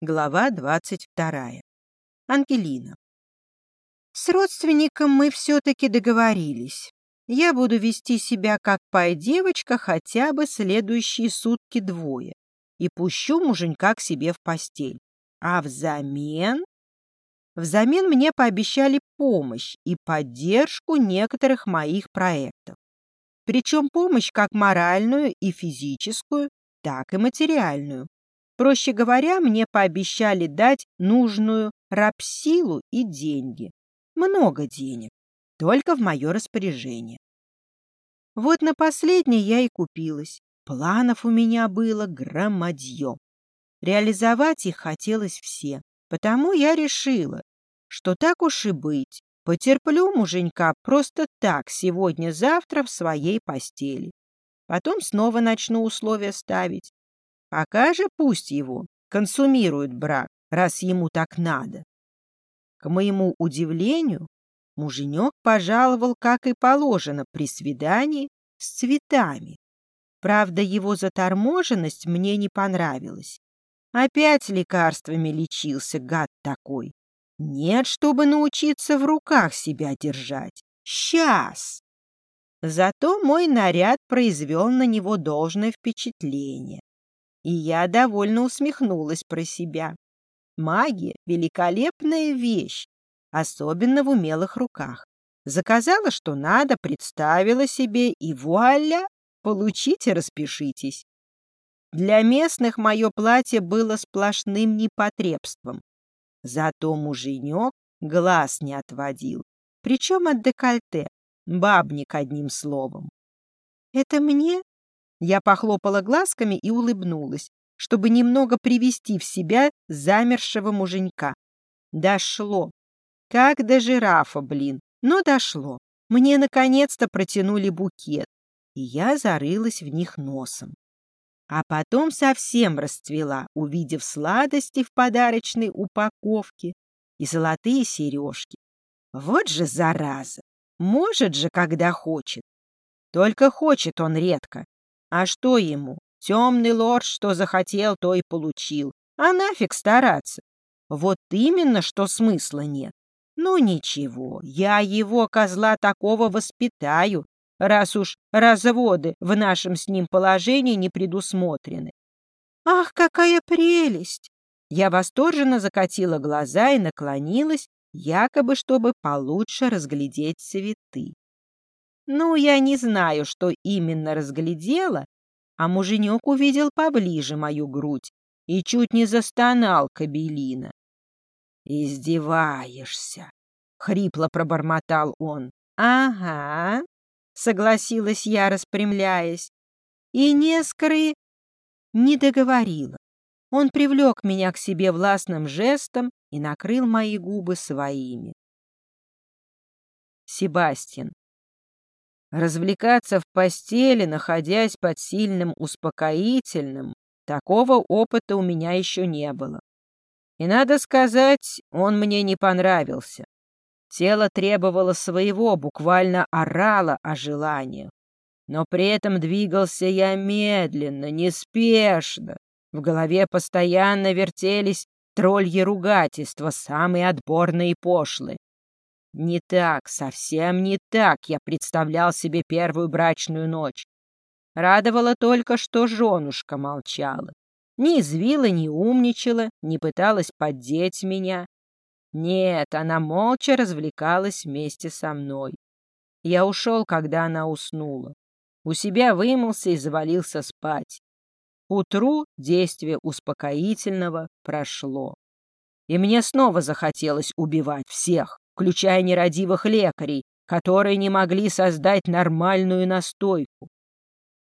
Глава двадцать вторая. Ангелина. С родственником мы все-таки договорились. Я буду вести себя как пай-девочка хотя бы следующие сутки двое и пущу муженька к себе в постель. А взамен... Взамен мне пообещали помощь и поддержку некоторых моих проектов. Причем помощь как моральную и физическую, так и материальную. Проще говоря, мне пообещали дать нужную рабсилу и деньги. Много денег, только в мое распоряжение. Вот на последнее я и купилась. Планов у меня было громадье. Реализовать их хотелось все, потому я решила, что так уж и быть, потерплю муженька просто так сегодня-завтра в своей постели. Потом снова начну условия ставить. Пока же пусть его консумирует брак, раз ему так надо. К моему удивлению, муженек пожаловал, как и положено, при свидании с цветами. Правда, его заторможенность мне не понравилась. Опять лекарствами лечился, гад такой. Нет, чтобы научиться в руках себя держать. Сейчас! Зато мой наряд произвел на него должное впечатление. И я довольно усмехнулась про себя. Магия — великолепная вещь, особенно в умелых руках. Заказала, что надо, представила себе, и вуаля, получите, распишитесь. Для местных мое платье было сплошным непотребством. Зато муженек глаз не отводил, причем от декольте, бабник одним словом. «Это мне?» Я похлопала глазками и улыбнулась, чтобы немного привести в себя замершего муженька. Дошло. Как до жирафа, блин. Но дошло. Мне наконец-то протянули букет, и я зарылась в них носом. А потом совсем расцвела, увидев сладости в подарочной упаковке и золотые сережки. Вот же зараза! Может же, когда хочет. Только хочет он редко, а что ему? Темный лорд, что захотел, то и получил. А нафиг стараться? Вот именно, что смысла нет. Ну ничего, я его, козла такого, воспитаю, раз уж разводы в нашем с ним положении не предусмотрены. Ах, какая прелесть! Я восторженно закатила глаза и наклонилась, якобы чтобы получше разглядеть цветы. Ну, я не знаю, что именно разглядела, а муженек увидел поближе мою грудь и чуть не застонал кабелина. «Издеваешься!» — хрипло пробормотал он. «Ага», — согласилась я, распрямляясь, и нескорые не договорила. Он привлек меня к себе властным жестом и накрыл мои губы своими. Себастьян, Развлекаться в постели, находясь под сильным успокоительным, такого опыта у меня еще не было. И, надо сказать, он мне не понравился. Тело требовало своего, буквально орало о желаниях. Но при этом двигался я медленно, неспешно. В голове постоянно вертелись тролльи ругательства, самые отборные и пошлые. Не так, совсем не так я представлял себе первую брачную ночь. Радовало только, что женушка молчала. Не извила, не умничала, не пыталась поддеть меня. Нет, она молча развлекалась вместе со мной. Я ушел, когда она уснула. У себя вымылся и завалился спать. Утру действие успокоительного прошло. И мне снова захотелось убивать всех включая нерадивых лекарей, которые не могли создать нормальную настойку.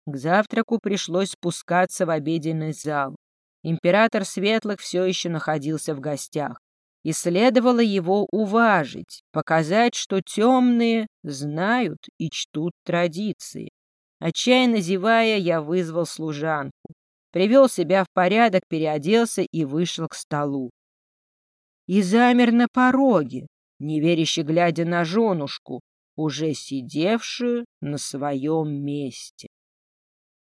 К завтраку пришлось спускаться в обеденный зал. Император Светлых все еще находился в гостях, и следовало его уважить, показать, что темные знают и чтут традиции. Отчаянно зевая, я вызвал служанку, привел себя в порядок, переоделся и вышел к столу. И замер на пороге, неверяще глядя на женушку, уже сидевшую на своем месте.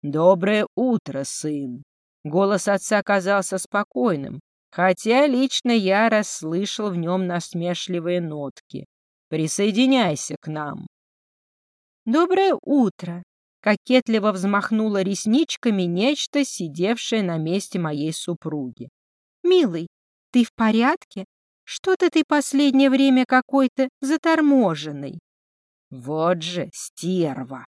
«Доброе утро, сын!» Голос отца казался спокойным, хотя лично я расслышал в нем насмешливые нотки. Присоединяйся к нам. «Доброе утро!» — кокетливо взмахнула ресничками нечто, сидевшее на месте моей супруги. «Милый, ты в порядке? Что-то ты последнее время какой-то заторможенный». «Вот же стерва!»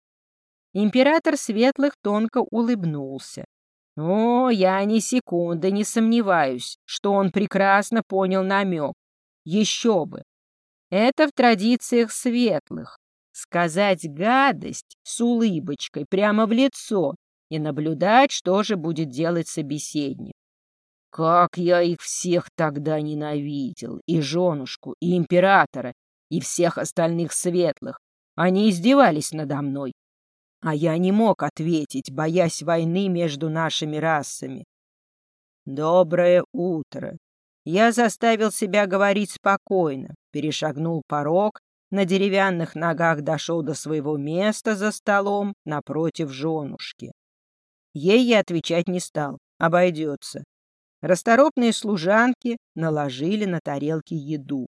Император Светлых тонко улыбнулся. О, я ни секунды не сомневаюсь, что он прекрасно понял намек. Еще бы! Это в традициях Светлых. Сказать гадость с улыбочкой прямо в лицо и наблюдать, что же будет делать собеседник. Как я их всех тогда ненавидел, и женушку, и императора, и всех остальных светлых. Они издевались надо мной, а я не мог ответить, боясь войны между нашими расами. «Доброе утро!» Я заставил себя говорить спокойно, перешагнул порог, на деревянных ногах дошел до своего места за столом напротив женушки. Ей я отвечать не стал, обойдется. Расторопные служанки наложили на тарелки еду.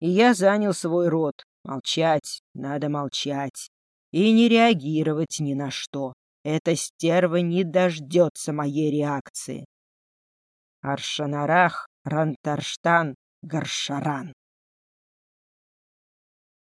И я занял свой рот. Молчать, надо молчать и не реагировать ни на что. Эта стерва не дождется моей реакции. Аршанарах Рантарштан Гаршаран.